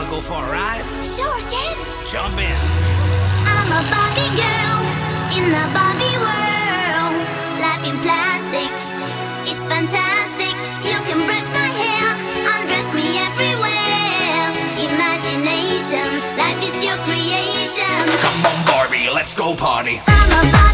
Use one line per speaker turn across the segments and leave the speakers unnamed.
wanna go
for a ride? Sure, Ken. Jump in. I'm a Barbie girl in the Barbie world. Life in plastic, it's fantastic. You can brush my hair, undress me everywhere. Imagination, life is your creation.
Come on, Barbie, let's go party.
I'm a Barbie.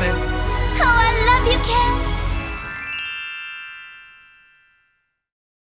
on it.
Oh, I love you, Ken.